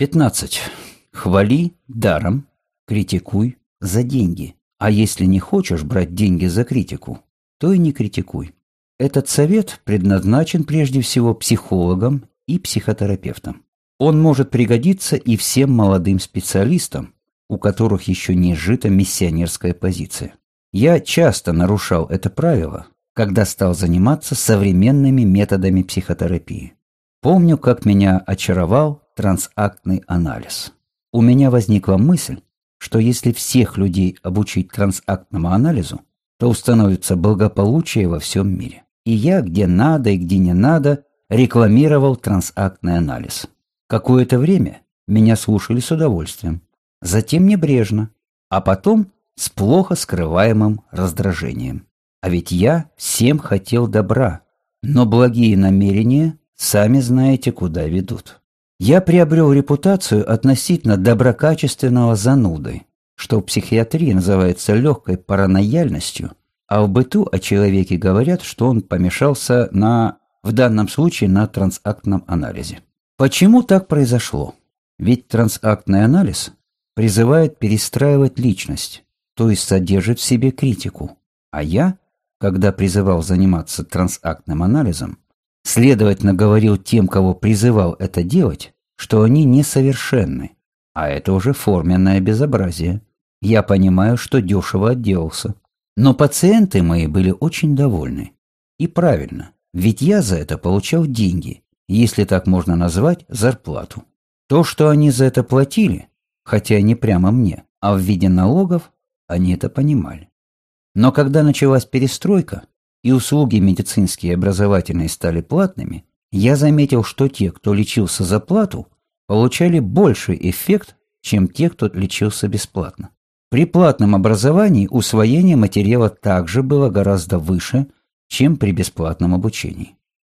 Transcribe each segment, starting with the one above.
15. Хвали даром, критикуй за деньги. А если не хочешь брать деньги за критику, то и не критикуй. Этот совет предназначен прежде всего психологам и психотерапевтам. Он может пригодиться и всем молодым специалистам, у которых еще не изжита миссионерская позиция. Я часто нарушал это правило, когда стал заниматься современными методами психотерапии. Помню, как меня очаровал трансактный анализ. У меня возникла мысль, что если всех людей обучить трансактному анализу, то установится благополучие во всем мире. И я, где надо и где не надо, рекламировал трансактный анализ. Какое-то время меня слушали с удовольствием, затем небрежно, а потом с плохо скрываемым раздражением. А ведь я всем хотел добра, но благие намерения сами знаете, куда ведут. Я приобрел репутацию относительно доброкачественного зануды, что в психиатрии называется легкой паранояльностью, а в быту о человеке говорят, что он помешался на, в данном случае, на трансактном анализе. Почему так произошло? Ведь трансактный анализ призывает перестраивать личность, то есть содержит в себе критику. А я, когда призывал заниматься трансактным анализом, Следовательно, говорил тем, кого призывал это делать, что они несовершенны. А это уже форменное безобразие. Я понимаю, что дешево отделался. Но пациенты мои были очень довольны. И правильно, ведь я за это получал деньги, если так можно назвать, зарплату. То, что они за это платили, хотя не прямо мне, а в виде налогов, они это понимали. Но когда началась перестройка, и услуги медицинские и образовательные стали платными, я заметил, что те, кто лечился за плату, получали больший эффект, чем те, кто лечился бесплатно. При платном образовании усвоение материала также было гораздо выше, чем при бесплатном обучении.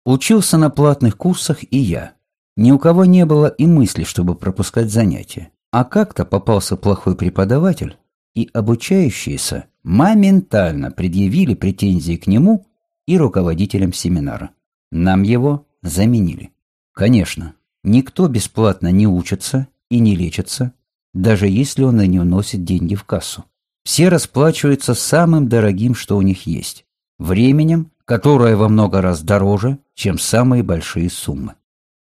Учился на платных курсах и я. Ни у кого не было и мысли, чтобы пропускать занятия. А как-то попался плохой преподаватель, и обучающиеся моментально предъявили претензии к нему и руководителям семинара. Нам его заменили. Конечно, никто бесплатно не учится и не лечится, даже если он и не вносит деньги в кассу. Все расплачиваются самым дорогим, что у них есть – временем, которое во много раз дороже, чем самые большие суммы.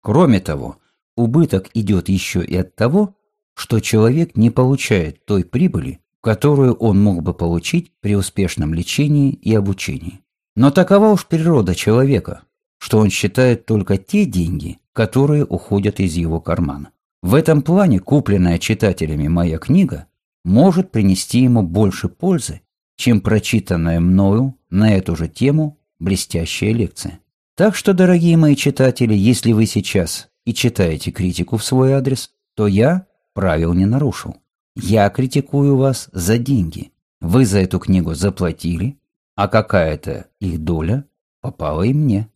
Кроме того, убыток идет еще и от того, что человек не получает той прибыли, которую он мог бы получить при успешном лечении и обучении. Но такова уж природа человека, что он считает только те деньги, которые уходят из его кармана. В этом плане купленная читателями моя книга может принести ему больше пользы, чем прочитанная мною на эту же тему блестящая лекция. Так что, дорогие мои читатели, если вы сейчас и читаете критику в свой адрес, то я правил не нарушил. Я критикую вас за деньги. Вы за эту книгу заплатили, а какая-то их доля попала и мне.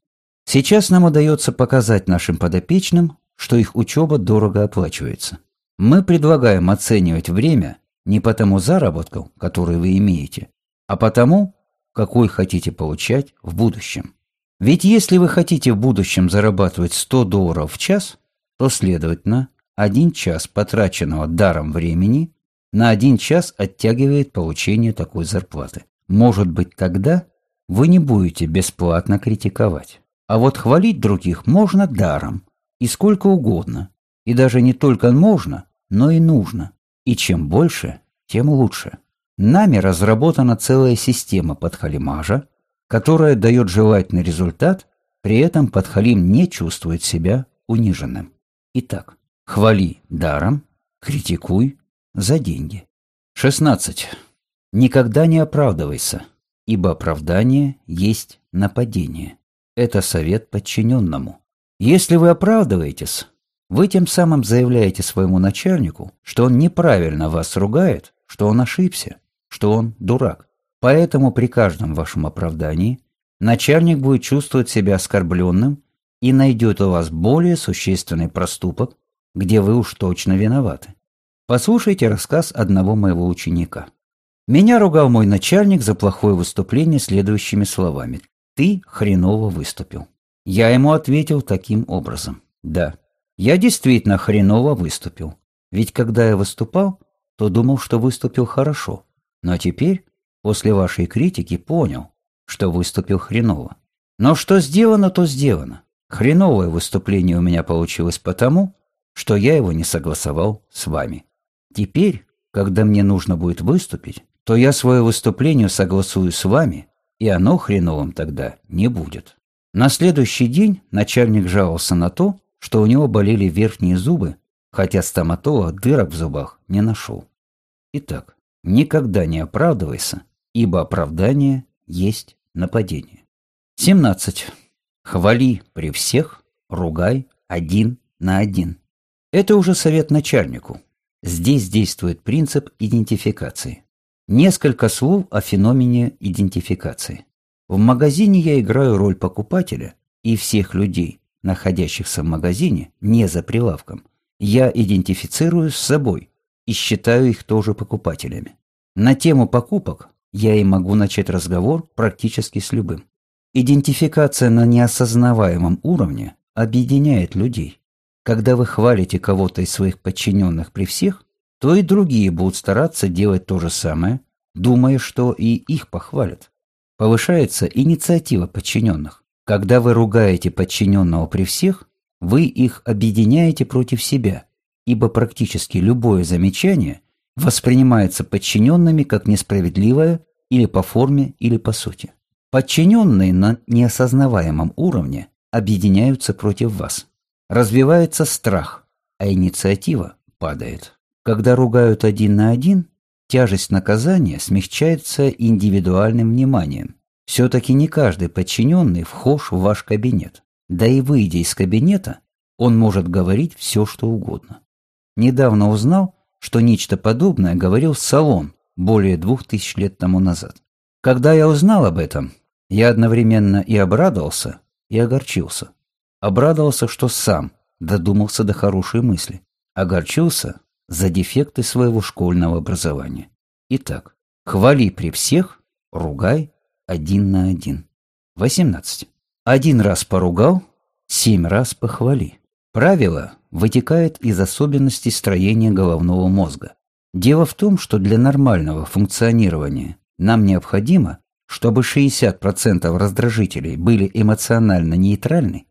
Сейчас нам удается показать нашим подопечным, что их учеба дорого оплачивается. Мы предлагаем оценивать время не по тому заработку, который вы имеете, а по тому, какой хотите получать в будущем. Ведь если вы хотите в будущем зарабатывать 100 долларов в час, то, следовательно, один час потраченного даром времени на один час оттягивает получение такой зарплаты. Может быть, тогда вы не будете бесплатно критиковать. А вот хвалить других можно даром и сколько угодно. И даже не только можно, но и нужно. И чем больше, тем лучше. Нами разработана целая система подхалимажа, которая дает желательный результат, при этом подхалим не чувствует себя униженным. Итак, Хвали даром, критикуй за деньги. 16. Никогда не оправдывайся, ибо оправдание есть нападение. Это совет подчиненному. Если вы оправдываетесь, вы тем самым заявляете своему начальнику, что он неправильно вас ругает, что он ошибся, что он дурак. Поэтому при каждом вашем оправдании начальник будет чувствовать себя оскорбленным и найдет у вас более существенный проступок, где вы уж точно виноваты. Послушайте рассказ одного моего ученика. Меня ругал мой начальник за плохое выступление следующими словами. «Ты хреново выступил». Я ему ответил таким образом. «Да, Я действительно хреново выступил. Ведь когда я выступал, то думал, что выступил хорошо. Но теперь, после вашей критики, понял, что выступил хреново. Но что сделано, то сделано. Хреновое выступление у меня получилось потому, что я его не согласовал с вами. Теперь, когда мне нужно будет выступить, то я свое выступление согласую с вами, и оно хреновым тогда не будет. На следующий день начальник жаловался на то, что у него болели верхние зубы, хотя стоматолог дырок в зубах не нашел. Итак, никогда не оправдывайся, ибо оправдание есть нападение. 17. Хвали при всех, ругай один на один. Это уже совет начальнику. Здесь действует принцип идентификации. Несколько слов о феномене идентификации. В магазине я играю роль покупателя, и всех людей, находящихся в магазине, не за прилавком, я идентифицирую с собой и считаю их тоже покупателями. На тему покупок я и могу начать разговор практически с любым. Идентификация на неосознаваемом уровне объединяет людей. Когда вы хвалите кого-то из своих подчиненных при всех, то и другие будут стараться делать то же самое, думая, что и их похвалят. Повышается инициатива подчиненных. Когда вы ругаете подчиненного при всех, вы их объединяете против себя, ибо практически любое замечание воспринимается подчиненными как несправедливое или по форме, или по сути. Подчиненные на неосознаваемом уровне объединяются против вас. Развивается страх, а инициатива падает. Когда ругают один на один, тяжесть наказания смягчается индивидуальным вниманием. Все-таки не каждый подчиненный вхож в ваш кабинет. Да и выйдя из кабинета, он может говорить все, что угодно. Недавно узнал, что нечто подобное говорил Салон более двух тысяч лет тому назад. Когда я узнал об этом, я одновременно и обрадовался, и огорчился. Обрадовался, что сам додумался до хорошей мысли. Огорчился за дефекты своего школьного образования. Итак, хвали при всех, ругай один на один. 18. Один раз поругал, семь раз похвали. Правило вытекает из особенностей строения головного мозга. Дело в том, что для нормального функционирования нам необходимо, чтобы 60% раздражителей были эмоционально нейтральны,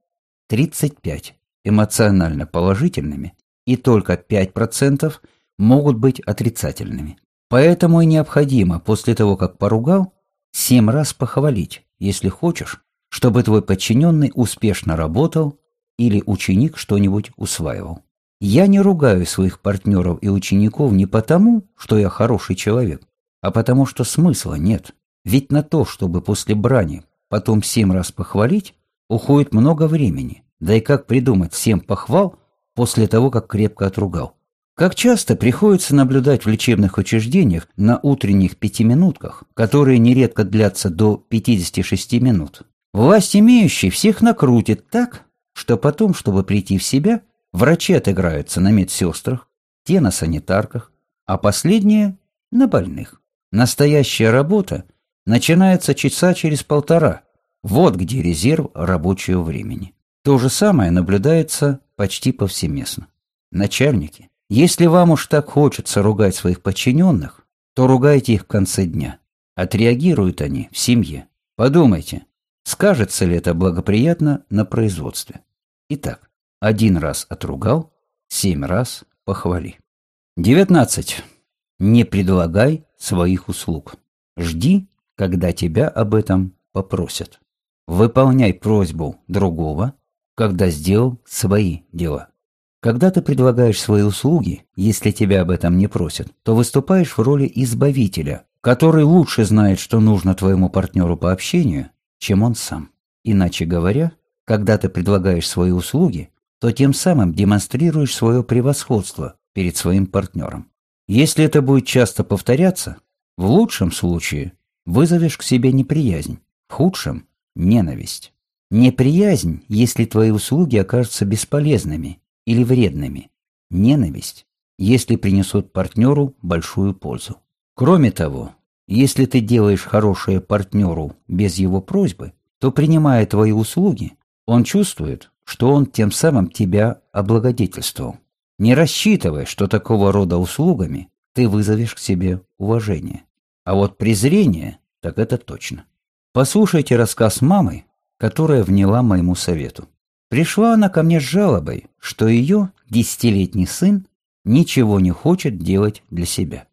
35% эмоционально положительными и только 5% могут быть отрицательными. Поэтому и необходимо после того, как поругал, семь раз похвалить, если хочешь, чтобы твой подчиненный успешно работал или ученик что-нибудь усваивал. Я не ругаю своих партнеров и учеников не потому, что я хороший человек, а потому что смысла нет. Ведь на то, чтобы после брани потом семь раз похвалить, уходит много времени. Да и как придумать семь похвал, после того, как крепко отругал. Как часто приходится наблюдать в лечебных учреждениях на утренних пятиминутках, которые нередко длятся до 56 минут. Власть имеющий всех накрутит так, что потом, чтобы прийти в себя, врачи отыграются на медсестрах, те на санитарках, а последние – на больных. Настоящая работа начинается часа через полтора. Вот где резерв рабочего времени. То же самое наблюдается почти повсеместно. Начальники, если вам уж так хочется ругать своих подчиненных, то ругайте их в конце дня. Отреагируют они в семье. Подумайте, скажется ли это благоприятно на производстве. Итак, один раз отругал, семь раз похвали. 19. Не предлагай своих услуг. Жди, когда тебя об этом попросят. Выполняй просьбу другого, когда сделал свои дела. Когда ты предлагаешь свои услуги, если тебя об этом не просят, то выступаешь в роли избавителя, который лучше знает, что нужно твоему партнеру по общению, чем он сам. Иначе говоря, когда ты предлагаешь свои услуги, то тем самым демонстрируешь свое превосходство перед своим партнером. Если это будет часто повторяться, в лучшем случае вызовешь к себе неприязнь, в худшем – ненависть. Неприязнь, если твои услуги окажутся бесполезными или вредными. Ненависть, если принесут партнеру большую пользу. Кроме того, если ты делаешь хорошее партнеру без его просьбы, то, принимая твои услуги, он чувствует, что он тем самым тебя облагодетельствовал. Не рассчитывай, что такого рода услугами ты вызовешь к себе уважение. А вот презрение, так это точно. Послушайте рассказ мамы, которая вняла моему совету. Пришла она ко мне с жалобой, что ее десятилетний сын ничего не хочет делать для себя.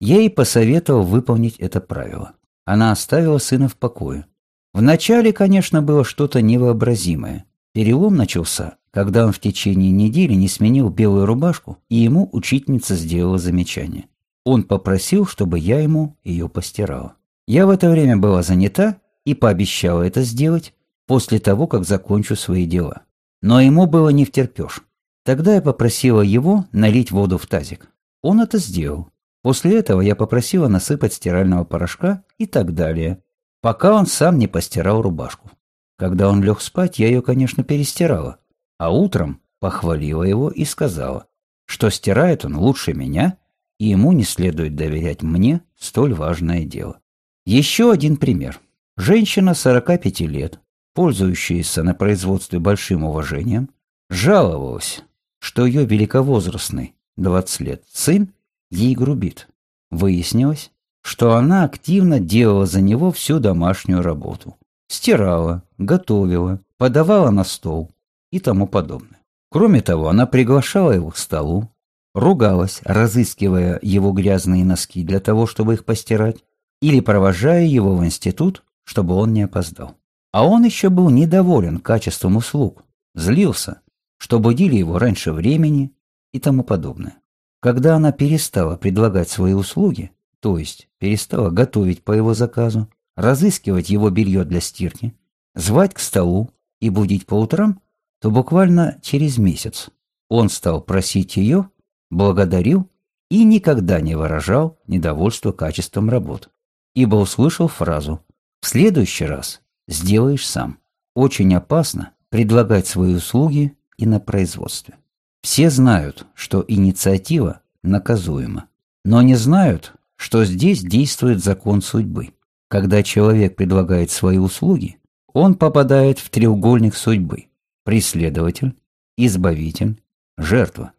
Я ей посоветовал выполнить это правило. Она оставила сына в покое. Вначале, конечно, было что-то невообразимое. Перелом начался, когда он в течение недели не сменил белую рубашку, и ему учительница сделала замечание. Он попросил, чтобы я ему ее постирала. Я в это время была занята и пообещала это сделать после того, как закончу свои дела. Но ему было не втерпешь. Тогда я попросила его налить воду в тазик. Он это сделал. После этого я попросила насыпать стирального порошка и так далее, пока он сам не постирал рубашку. Когда он лег спать, я ее, конечно, перестирала, а утром похвалила его и сказала, что стирает он лучше меня, и ему не следует доверять мне столь важное дело. Еще один пример. Женщина 45 лет, пользующаяся на производстве большим уважением, жаловалась, что ее великовозрастный, 20 лет, сын ей грубит. Выяснилось, что она активно делала за него всю домашнюю работу. Стирала, готовила, подавала на стол и тому подобное. Кроме того, она приглашала его к столу, ругалась, разыскивая его грязные носки для того, чтобы их постирать, или провожая его в институт, чтобы он не опоздал. А он еще был недоволен качеством услуг, злился, что будили его раньше времени и тому подобное. Когда она перестала предлагать свои услуги, то есть перестала готовить по его заказу, разыскивать его белье для стирки, звать к столу и будить по утрам, то буквально через месяц он стал просить ее, благодарил и никогда не выражал недовольства качеством работ, ибо услышал фразу «В следующий раз сделаешь сам. Очень опасно предлагать свои услуги и на производстве. Все знают, что инициатива наказуема, но не знают, что здесь действует закон судьбы. Когда человек предлагает свои услуги, он попадает в треугольник судьбы – преследователь, избавитель, жертва.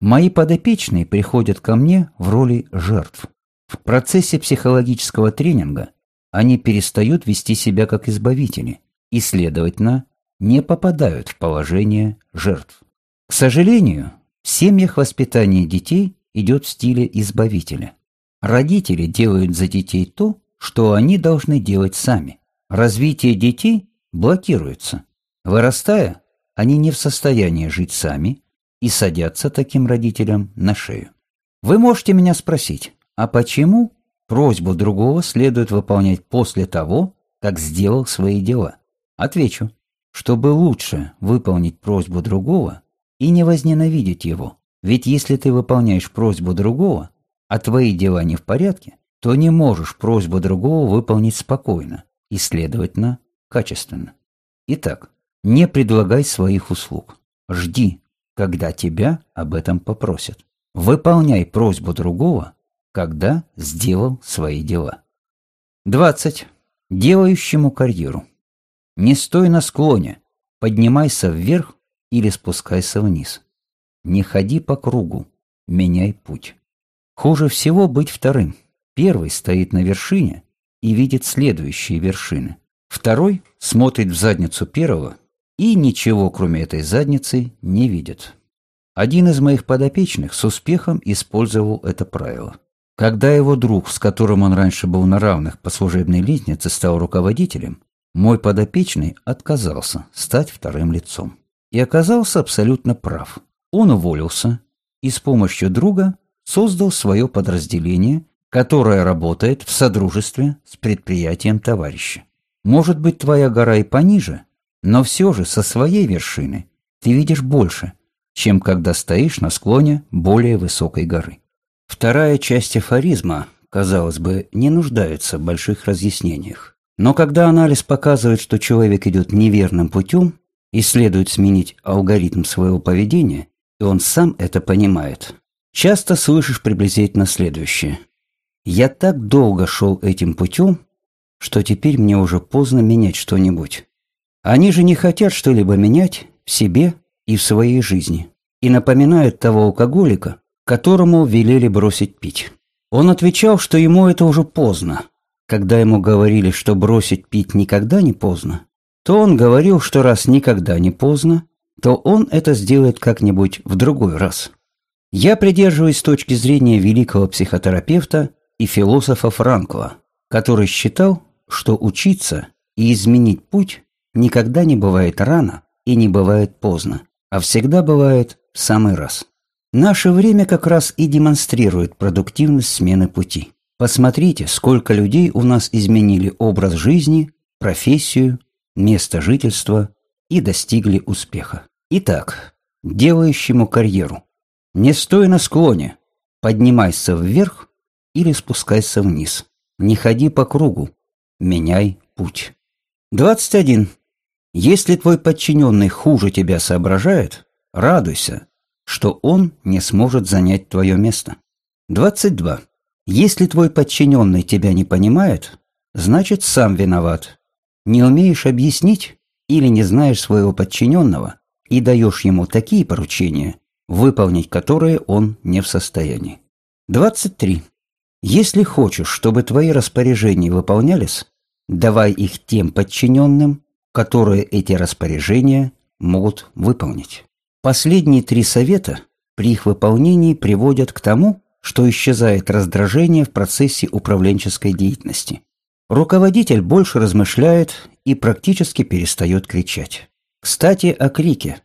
Мои подопечные приходят ко мне в роли жертв. В процессе психологического тренинга они перестают вести себя как избавители и, следовательно, не попадают в положение жертв. К сожалению, в семьях воспитание детей идет в стиле избавителя. Родители делают за детей то, что они должны делать сами. Развитие детей блокируется. Вырастая, они не в состоянии жить сами и садятся таким родителям на шею. Вы можете меня спросить, а почему Просьбу другого следует выполнять после того, как сделал свои дела. Отвечу, чтобы лучше выполнить просьбу другого и не возненавидеть его. Ведь если ты выполняешь просьбу другого, а твои дела не в порядке, то не можешь просьбу другого выполнить спокойно и, следовательно, качественно. Итак, не предлагай своих услуг. Жди, когда тебя об этом попросят. Выполняй просьбу другого когда сделал свои дела. 20. Делающему карьеру. Не стой на склоне, поднимайся вверх или спускайся вниз. Не ходи по кругу, меняй путь. Хуже всего быть вторым. Первый стоит на вершине и видит следующие вершины. Второй смотрит в задницу первого и ничего, кроме этой задницы, не видит. Один из моих подопечных с успехом использовал это правило. Когда его друг, с которым он раньше был на равных по служебной лестнице, стал руководителем, мой подопечный отказался стать вторым лицом. И оказался абсолютно прав. Он уволился и с помощью друга создал свое подразделение, которое работает в содружестве с предприятием товарища. Может быть, твоя гора и пониже, но все же со своей вершины ты видишь больше, чем когда стоишь на склоне более высокой горы. Вторая часть афоризма, казалось бы, не нуждается в больших разъяснениях. Но когда анализ показывает, что человек идет неверным путем и следует сменить алгоритм своего поведения, и он сам это понимает, часто слышишь приблизительно следующее. «Я так долго шел этим путем, что теперь мне уже поздно менять что-нибудь». Они же не хотят что-либо менять, в себе и в своей жизни и напоминает того алкоголика, которому велели бросить пить. Он отвечал, что ему это уже поздно. Когда ему говорили, что бросить пить никогда не поздно, то он говорил, что раз никогда не поздно, то он это сделает как-нибудь в другой раз. Я придерживаюсь точки зрения великого психотерапевта и философа Франкла, который считал, что учиться и изменить путь никогда не бывает рано и не бывает поздно, а всегда бывает в самый раз. Наше время как раз и демонстрирует продуктивность смены пути. Посмотрите, сколько людей у нас изменили образ жизни, профессию, место жительства и достигли успеха. Итак, делающему карьеру. Не стой на склоне, поднимайся вверх или спускайся вниз. Не ходи по кругу, меняй путь. 21. Если твой подчиненный хуже тебя соображает, радуйся, что он не сможет занять твое место. 22. Если твой подчиненный тебя не понимает, значит сам виноват. Не умеешь объяснить или не знаешь своего подчиненного и даешь ему такие поручения, выполнить которые он не в состоянии. 23. Если хочешь, чтобы твои распоряжения выполнялись, давай их тем подчиненным, которые эти распоряжения могут выполнить. Последние три совета при их выполнении приводят к тому, что исчезает раздражение в процессе управленческой деятельности. Руководитель больше размышляет и практически перестает кричать. Кстати, о крике.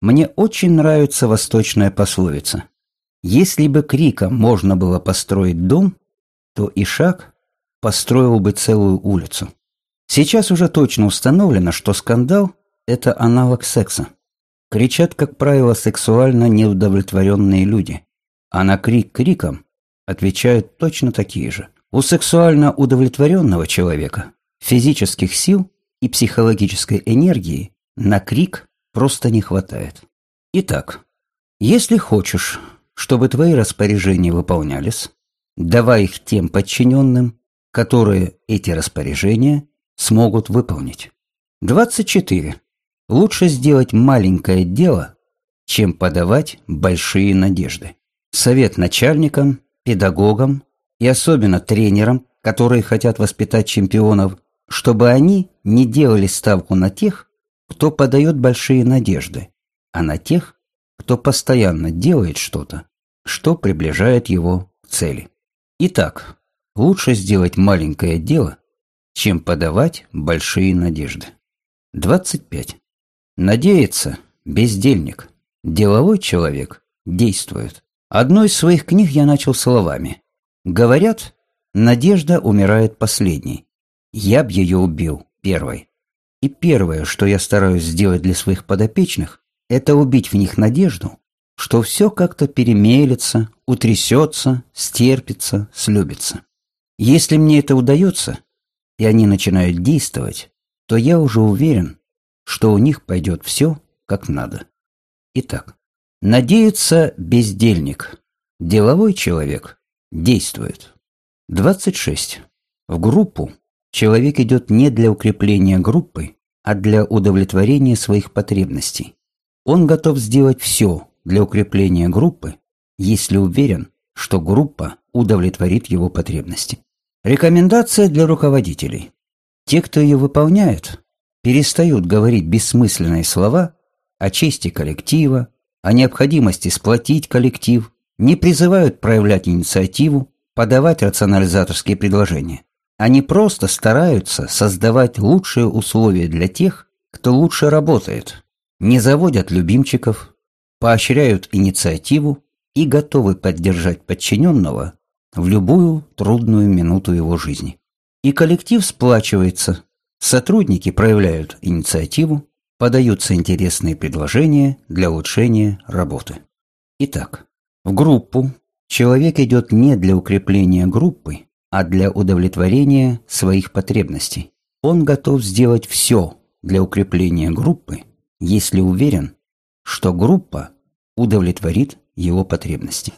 Мне очень нравится восточная пословица. Если бы криком можно было построить дом, то Ишак построил бы целую улицу. Сейчас уже точно установлено, что скандал – это аналог секса. Кричат, как правило, сексуально неудовлетворенные люди, а на крик криком отвечают точно такие же. У сексуально удовлетворенного человека физических сил и психологической энергии на крик просто не хватает. Итак, если хочешь, чтобы твои распоряжения выполнялись, давай их тем подчиненным, которые эти распоряжения смогут выполнить. 24. Лучше сделать маленькое дело, чем подавать большие надежды. Совет начальникам, педагогам и особенно тренерам, которые хотят воспитать чемпионов, чтобы они не делали ставку на тех, кто подает большие надежды, а на тех, кто постоянно делает что-то, что приближает его к цели. Итак, лучше сделать маленькое дело, чем подавать большие надежды. 25. Надеяться – бездельник. Деловой человек действует. Одну из своих книг я начал словами. Говорят, надежда умирает последней. Я б ее убил первой. И первое, что я стараюсь сделать для своих подопечных, это убить в них надежду, что все как-то перемелется, утрясется, стерпится, слюбится. Если мне это удается, и они начинают действовать, то я уже уверен, что у них пойдет все как надо. Итак, надеется бездельник, деловой человек действует. 26. В группу человек идет не для укрепления группы, а для удовлетворения своих потребностей. Он готов сделать все для укрепления группы, если уверен, что группа удовлетворит его потребности. Рекомендация для руководителей. Те, кто ее выполняет, перестают говорить бессмысленные слова о чести коллектива, о необходимости сплотить коллектив, не призывают проявлять инициативу, подавать рационализаторские предложения. Они просто стараются создавать лучшие условия для тех, кто лучше работает, не заводят любимчиков, поощряют инициативу и готовы поддержать подчиненного в любую трудную минуту его жизни. И коллектив сплачивается, сотрудники проявляют инициативу, подаются интересные предложения для улучшения работы. Итак, в группу человек идет не для укрепления группы, а для удовлетворения своих потребностей. Он готов сделать все для укрепления группы, если уверен, что группа удовлетворит его потребности.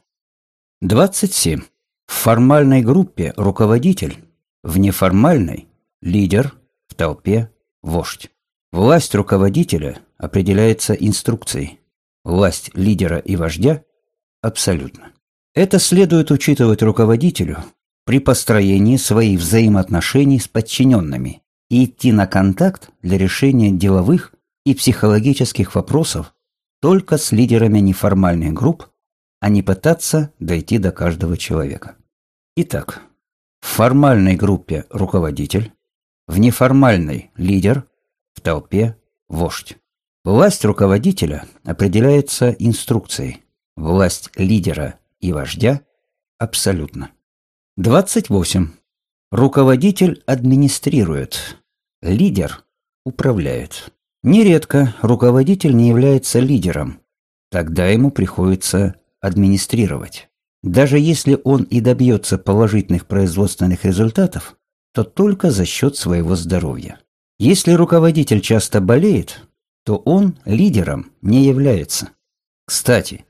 27. В формальной группе руководитель, в неформальной – лидер, в толпе – вождь. Власть руководителя определяется инструкцией. Власть лидера и вождя – абсолютно. Это следует учитывать руководителю при построении своих взаимоотношений с подчиненными и идти на контакт для решения деловых и психологических вопросов только с лидерами неформальных групп, а не пытаться дойти до каждого человека. Итак, в формальной группе руководитель, в неформальной лидер, в толпе вождь. Власть руководителя определяется инструкцией, власть лидера и вождя абсолютно. 28. Руководитель администрирует, лидер управляет. Нередко руководитель не является лидером, тогда ему приходится администрировать. Даже если он и добьется положительных производственных результатов, то только за счет своего здоровья. Если руководитель часто болеет, то он лидером не является. Кстати,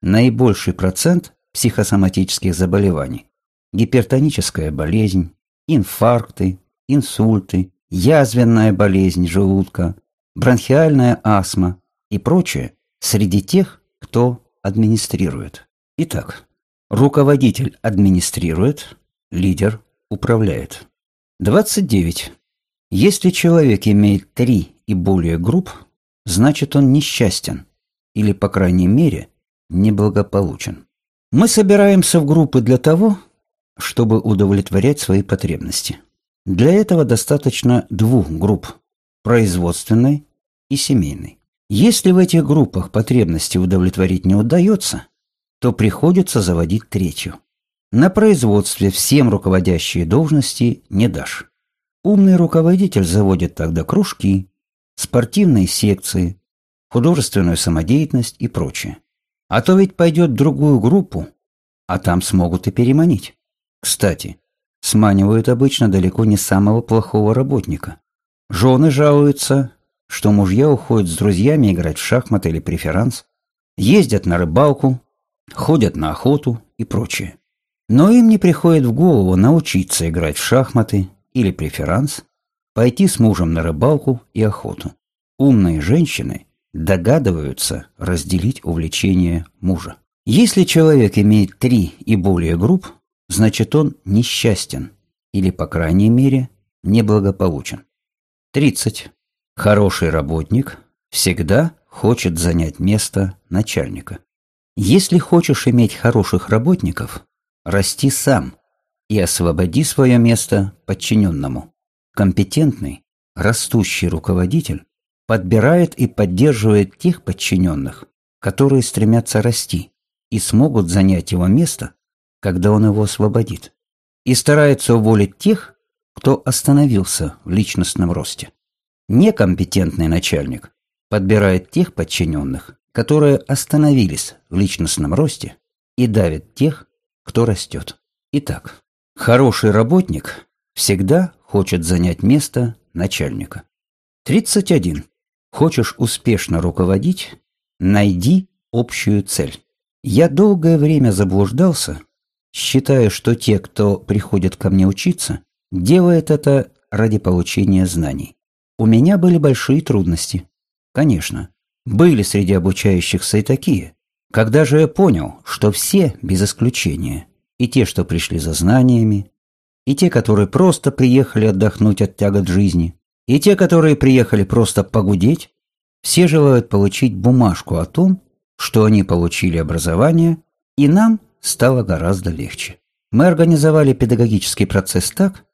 наибольший процент психосоматических заболеваний – гипертоническая болезнь, инфаркты, инсульты, язвенная болезнь желудка, бронхиальная астма и прочее среди тех, кто администрирует. Итак, руководитель администрирует, лидер управляет. 29. Если человек имеет три и более групп, значит он несчастен или, по крайней мере, неблагополучен. Мы собираемся в группы для того, чтобы удовлетворять свои потребности. Для этого достаточно двух групп – производственной и семейной. Если в этих группах потребности удовлетворить не удается, то приходится заводить третью. На производстве всем руководящие должности не дашь. Умный руководитель заводит тогда кружки, спортивные секции, художественную самодеятельность и прочее. А то ведь пойдет в другую группу, а там смогут и переманить. Кстати, сманивают обычно далеко не самого плохого работника. Жены жалуются, что мужья уходят с друзьями играть в шахматы или преферанс, ездят на рыбалку, ходят на охоту и прочее. Но им не приходит в голову научиться играть в шахматы или преферанс, пойти с мужем на рыбалку и охоту. Умные женщины догадываются разделить увлечение мужа. Если человек имеет три и более групп, значит он несчастен или, по крайней мере, неблагополучен. 30. Хороший работник всегда хочет занять место начальника. Если хочешь иметь хороших работников, расти сам и освободи свое место подчиненному. Компетентный, растущий руководитель подбирает и поддерживает тех подчиненных, которые стремятся расти и смогут занять его место, когда он его освободит, и старается уволить тех, кто остановился в личностном росте. Некомпетентный начальник подбирает тех подчиненных, которые остановились в личностном росте и давит тех, кто растет. Итак, хороший работник всегда хочет занять место начальника. 31. Хочешь успешно руководить? Найди общую цель. Я долгое время заблуждался, считая, что те, кто приходит ко мне учиться, делают это ради получения знаний. У меня были большие трудности. Конечно, были среди обучающихся и такие. Когда же я понял, что все, без исключения, и те, что пришли за знаниями, и те, которые просто приехали отдохнуть от тягот жизни, и те, которые приехали просто погудеть, все желают получить бумажку о том, что они получили образование, и нам стало гораздо легче. Мы организовали педагогический процесс так,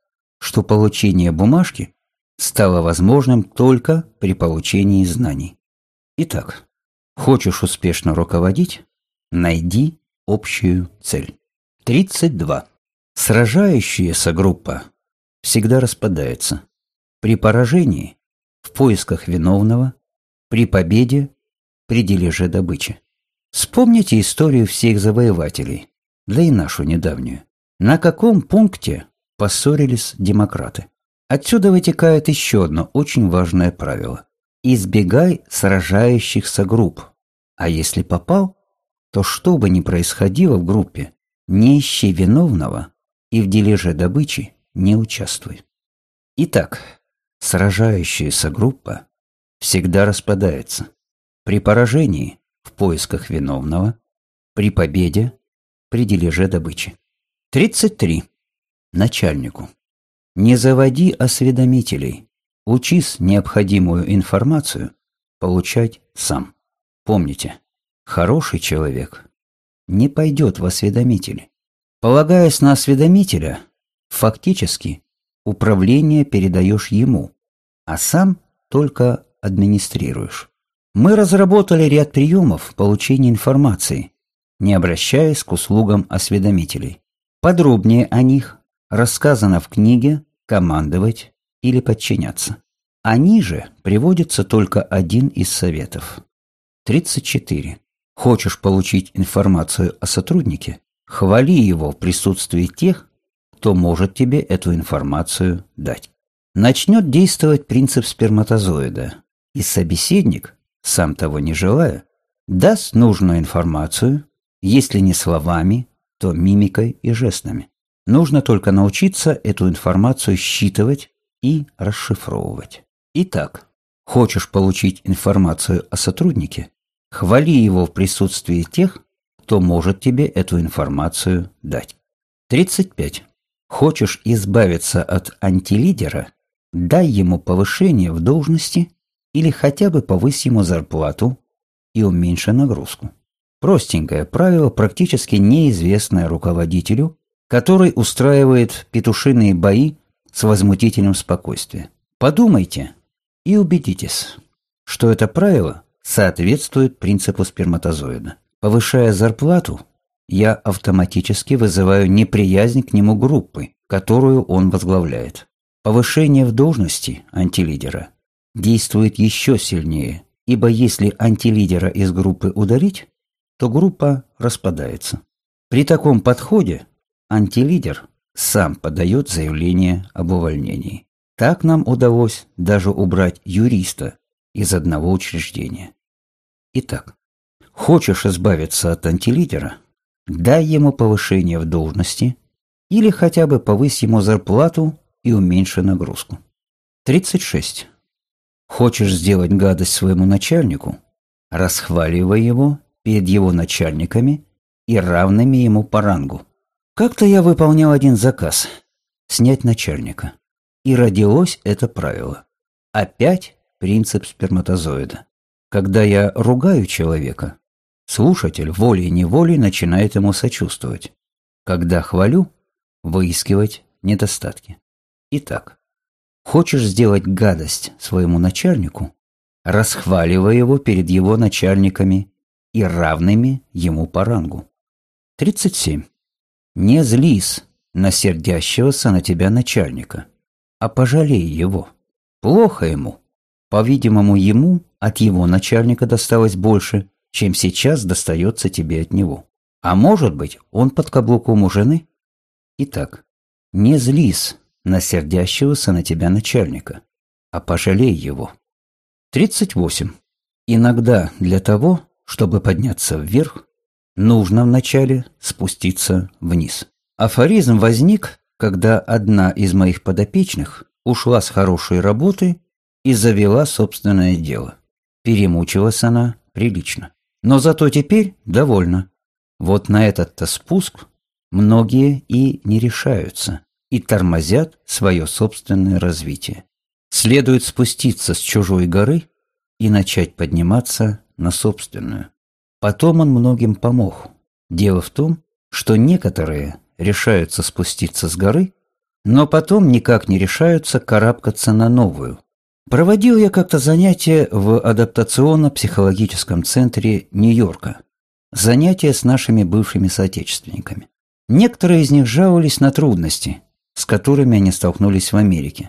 что получение бумажки стало возможным только при получении знаний. Итак, хочешь успешно руководить? Найди общую цель. 32. Сражающаяся группа всегда распадается. При поражении – в поисках виновного, при победе – при дележе добычи. Вспомните историю всех завоевателей, да и нашу недавнюю. На каком пункте поссорились демократы? Отсюда вытекает еще одно очень важное правило. Избегай сражающихся групп. А если попал, то что бы ни происходило в группе, не ищи виновного и в дележе добычи не участвуй. Итак, сражающаяся группа всегда распадается. При поражении – в поисках виновного, при победе – при дележе добычи. 33. Начальнику. Не заводи осведомителей. Учись необходимую информацию получать сам. Помните, хороший человек не пойдет в осведомители. Полагаясь на осведомителя, фактически управление передаешь ему, а сам только администрируешь. Мы разработали ряд приемов получения информации, не обращаясь к услугам осведомителей. Подробнее о них рассказано в книге «Командовать или подчиняться». А ниже приводится только один из советов. 34. Хочешь получить информацию о сотруднике? Хвали его в присутствии тех, кто может тебе эту информацию дать. Начнет действовать принцип сперматозоида, и собеседник, сам того не желая, даст нужную информацию, если не словами, то мимикой и жестами. Нужно только научиться эту информацию считывать и расшифровывать. Итак, хочешь получить информацию о сотруднике? Хвали его в присутствии тех, кто может тебе эту информацию дать. 35. Хочешь избавиться от антилидера? Дай ему повышение в должности или хотя бы повысь ему зарплату и уменьши нагрузку. Простенькое правило, практически неизвестное руководителю, который устраивает петушиные бои с возмутительным спокойствием. Подумайте и убедитесь, что это правило соответствует принципу сперматозоида. Повышая зарплату, я автоматически вызываю неприязнь к нему группы, которую он возглавляет. Повышение в должности антилидера действует еще сильнее, ибо если антилидера из группы ударить, то группа распадается. При таком подходе антилидер сам подает заявление об увольнении. Так нам удалось даже убрать юриста из одного учреждения. Итак, хочешь избавиться от антилидера? Дай ему повышение в должности или хотя бы повысь ему зарплату и уменьши нагрузку. 36. Хочешь сделать гадость своему начальнику? Расхваливай его перед его начальниками и равными ему по рангу. Как-то я выполнял один заказ – снять начальника. И родилось это правило. Опять принцип сперматозоида. Когда я ругаю человека, слушатель волей-неволей начинает ему сочувствовать. Когда хвалю – выискивать недостатки. Итак, хочешь сделать гадость своему начальнику, расхваливай его перед его начальниками и равными ему по рангу. 37. Не злись на сердящегося на тебя начальника, а пожалей его. Плохо ему. По-видимому, ему от его начальника досталось больше, чем сейчас достается тебе от него. А может быть, он под каблуком у жены? Итак, не злись на сердящегося на тебя начальника, а пожалей его. 38. Иногда для того, чтобы подняться вверх, нужно вначале спуститься вниз. Афоризм возник, когда одна из моих подопечных ушла с хорошей работы и завела собственное дело. Перемучилась она прилично. Но зато теперь довольна. Вот на этот-то спуск многие и не решаются, и тормозят свое собственное развитие. Следует спуститься с чужой горы и начать подниматься на собственную. Потом он многим помог. Дело в том, что некоторые решаются спуститься с горы, но потом никак не решаются карабкаться на новую. Проводил я как-то занятие в адаптационно-психологическом центре Нью-Йорка. Занятия с нашими бывшими соотечественниками. Некоторые из них жаловались на трудности, с которыми они столкнулись в Америке,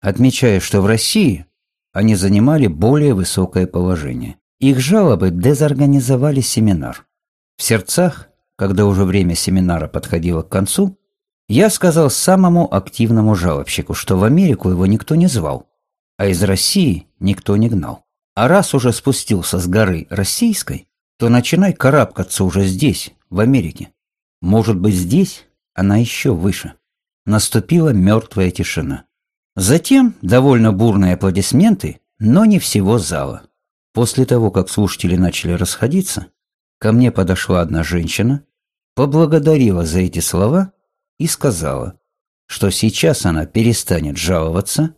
отмечая, что в России они занимали более высокое положение. Их жалобы дезорганизовали семинар. В сердцах, когда уже время семинара подходило к концу, я сказал самому активному жалобщику, что в Америку его никто не звал, а из России никто не гнал. А раз уже спустился с горы российской, то начинай карабкаться уже здесь, в Америке. Может быть, здесь она еще выше. Наступила мертвая тишина. Затем довольно бурные аплодисменты но не всего зала. После того, как слушатели начали расходиться, ко мне подошла одна женщина, поблагодарила за эти слова и сказала, что сейчас она перестанет жаловаться,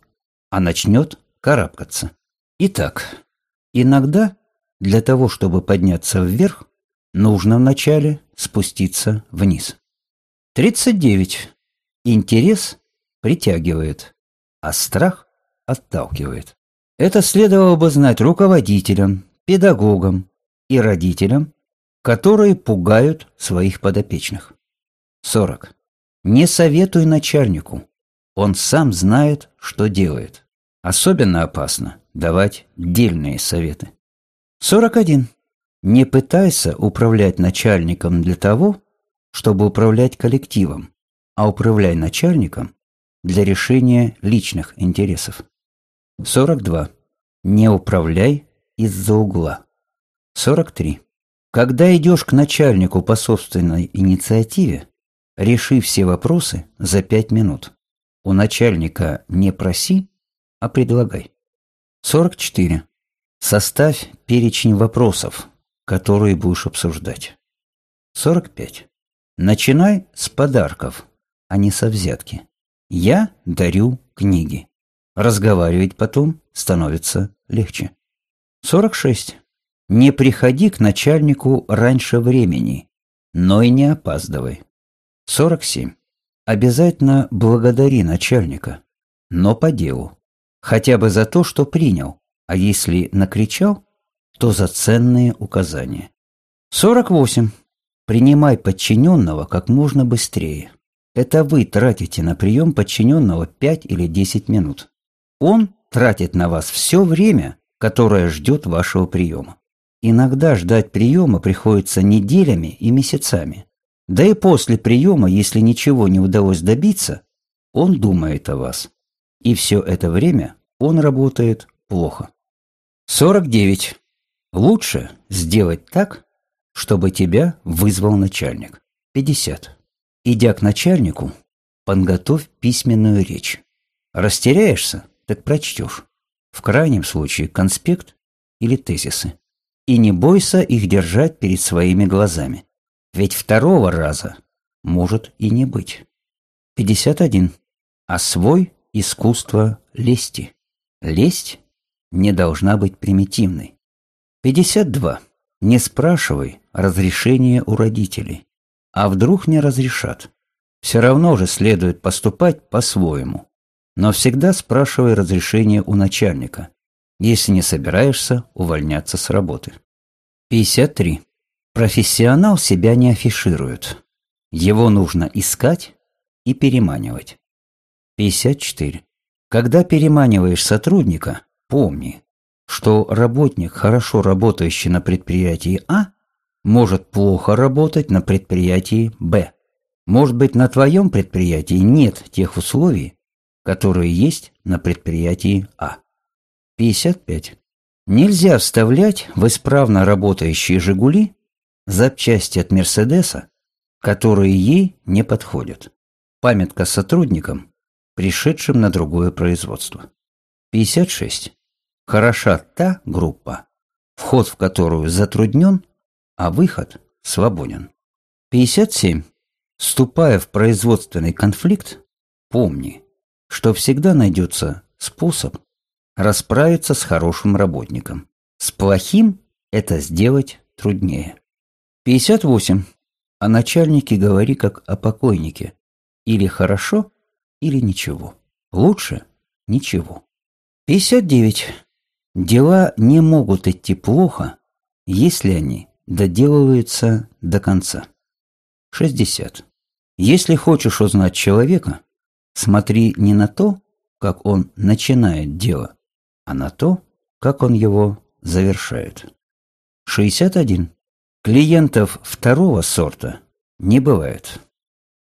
а начнет карабкаться. Итак, иногда для того, чтобы подняться вверх, нужно вначале спуститься вниз. 39. Интерес притягивает, а страх отталкивает. Это следовало бы знать руководителям, педагогам и родителям, которые пугают своих подопечных. 40. Не советуй начальнику. Он сам знает, что делает. Особенно опасно давать дельные советы. 41. Не пытайся управлять начальником для того, чтобы управлять коллективом, а управляй начальником для решения личных интересов. 42. Не управляй из-за угла. 43. Когда идешь к начальнику по собственной инициативе, реши все вопросы за 5 минут. У начальника не проси, а предлагай. 44. Составь перечень вопросов, которые будешь обсуждать. 45. Начинай с подарков, а не со взятки. Я дарю книги. Разговаривать потом становится легче. 46. Не приходи к начальнику раньше времени, но и не опаздывай. 47. Обязательно благодари начальника, но по делу. Хотя бы за то, что принял, а если накричал, то за ценные указания. 48. Принимай подчиненного как можно быстрее. Это вы тратите на прием подчиненного 5 или 10 минут. Он тратит на вас все время, которое ждет вашего приема. Иногда ждать приема приходится неделями и месяцами. Да и после приема, если ничего не удалось добиться, он думает о вас. И все это время он работает плохо. 49. Лучше сделать так, чтобы тебя вызвал начальник. 50. Идя к начальнику, подготовь письменную речь. Растеряешься? Так прочтешь. В крайнем случае конспект или тезисы. И не бойся их держать перед своими глазами. Ведь второго раза может и не быть. 51. Освой искусство лести. Лесть не должна быть примитивной. 52. Не спрашивай разрешения у родителей. А вдруг не разрешат? Все равно же следует поступать по-своему но всегда спрашивай разрешение у начальника, если не собираешься увольняться с работы. 53. Профессионал себя не афиширует. Его нужно искать и переманивать. 54. Когда переманиваешь сотрудника, помни, что работник, хорошо работающий на предприятии А, может плохо работать на предприятии Б. Может быть, на твоем предприятии нет тех условий, которые есть на предприятии А. 55. Нельзя вставлять в исправно работающие «Жигули» запчасти от «Мерседеса», которые ей не подходят. Памятка сотрудникам, пришедшим на другое производство. 56. Хороша та группа, вход в которую затруднен, а выход свободен. 57. Вступая в производственный конфликт, помни, что всегда найдется способ расправиться с хорошим работником. С плохим это сделать труднее. 58. О начальнике говори как о покойнике. Или хорошо, или ничего. Лучше ничего. 59. Дела не могут идти плохо, если они доделываются до конца. 60. Если хочешь узнать человека, Смотри не на то, как он начинает дело, а на то, как он его завершает. 61. Клиентов второго сорта не бывает.